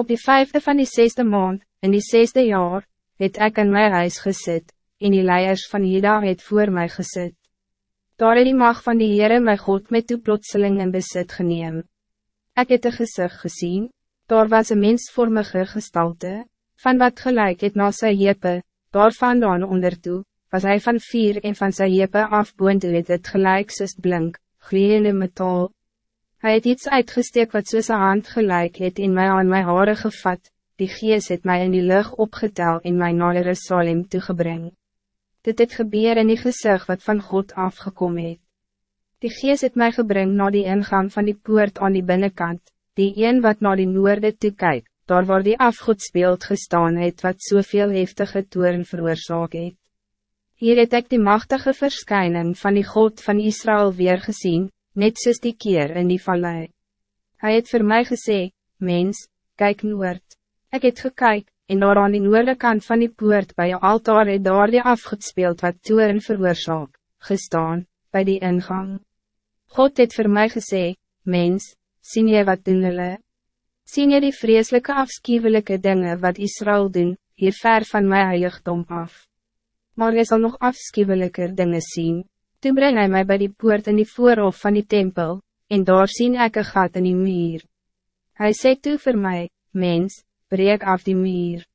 Op die vijfde van die zesde maand, in die zesde jaar, het ik in mijn huis gezet, en die leiers van Jeda het voor mij gezet. Daar het die mag van die Heere my God met toe plotseling in besit geneem. Ik het een gezicht gezien, daar was een mensvormige gestalte, van wat gelijk het na sy jepe, daar vandaan onder toe, was hij van vier en van sy jepe af boontoe het het gelijk soos blink, gloeiende metaal. Hij het iets uitgesteek wat soos hand gelijk het in mij aan mijn haren gevat, die gees het mij in die lucht opgetel en mij naar Jerusalem toegebring. Dit het gebeur in die gezicht wat van God afgekomen het. Die gees het mij gebring naar die ingang van die poort aan die binnenkant, die een wat naar die noorde toe kyk, daar waar die afgoedsbeeld gestaan het wat soveel heftige toeren veroorzaak het. Hier het ek die machtige verschijning van die God van Israël weer gezien, net soos die keer in die vallei. Hij het voor mij gesê, mens, kijk noord. Ik het gekyk, en daar aan die noorde kant van die poort bij je altaar het daar die afgespeeld wat toeren veroorzaak, gestaan, bij die ingang. God het voor mij gesê, mens, zie je wat doen hulle? Sien je die vreselijke afschuwelijke dingen wat Israël doen, hier ver van mijn heiligdom af? Maar je zal nog afschuwelijker dingen zien. Toen breng hij mij bij die poort in die voorhof van die tempel, en daar sien ek een gat in die muur. Hij zei toe voor mij, mens, breek af die muur.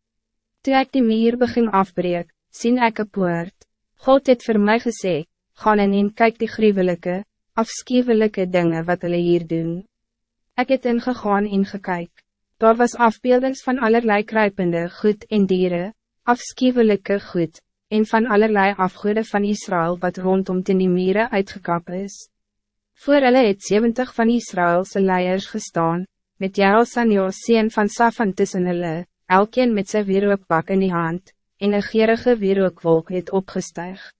Toen ik die muur begin afbreek, sien ek een poort. God het voor mij gezegd, gaan en in kyk die gruwelijke, afschuwelijke dingen wat hulle hier doen. Ik het ingegaan en gekyk. Daar was afbeeldings van allerlei kruipende goed en dieren, afschuwelijke goed, en van allerlei afgoede van Israël wat rondom ten die mire uitgekap is. Voor hulle het 70 van Israëlse leiers gestaan, met Jaelsan Jooseen van Safan tussen hulle, elkeen met zijn wierookbak in die hand, en een gierige wierookwolk het opgestuig.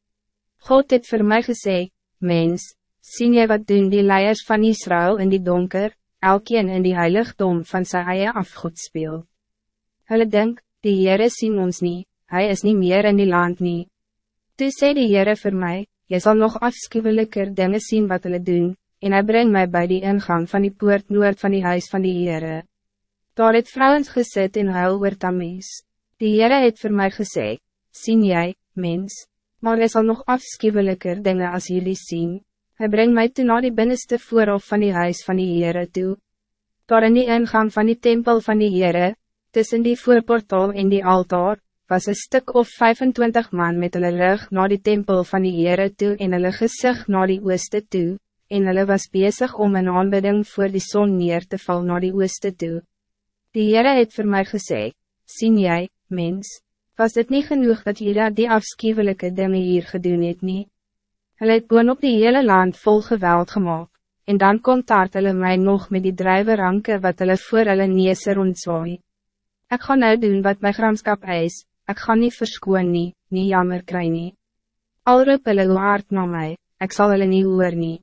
God het voor mij gesê, mens, zie je wat doen die leiers van Israël in die donker, elkeen in die heiligdom van sy eie afgoed speel. Hulle denk, die Heere sien ons niet hij is niet meer in die land nie. Toe sê die Heere vir my, jy sal nog afschuwelijker dingen zien wat hulle doen, en hij brengt mij bij die ingang van die poort noord van die huis van die Heere. Daar het vrouwens gezet in huil oor Tamies. Die Heere het vir my gesê, sien jij, mens, maar jy sal nog afschuwelijker dingen als jullie zien. Hij brengt mij toe naar die binnenste voorhof van die huis van die Heere toe. Daar in die ingang van die tempel van die Heere, tussen die voorportaal en die altaar, was een stuk of 25 man met hulle rug naar die tempel van die Heere toe en hulle gezicht naar die ooste toe, en hulle was bezig om een aanbidding voor die zon neer te val naar die ooste toe. Die Heere het voor mij gezegd, zie jij, mens, was het niet genoeg dat jullie die afschuwelijke dingen hier gedoen het nie? Hulle het op die hele land vol geweld gemaakt, en dan komt daar hulle mij nog met die drijveranke wat hulle voor hulle neese rondzwaai. Ik ga nou doen wat mijn gramskap eis, ik ga niet verskoon nie, nie jammer kry nie. Al roep hulle hard na my, ek sal hulle nie hoor nie.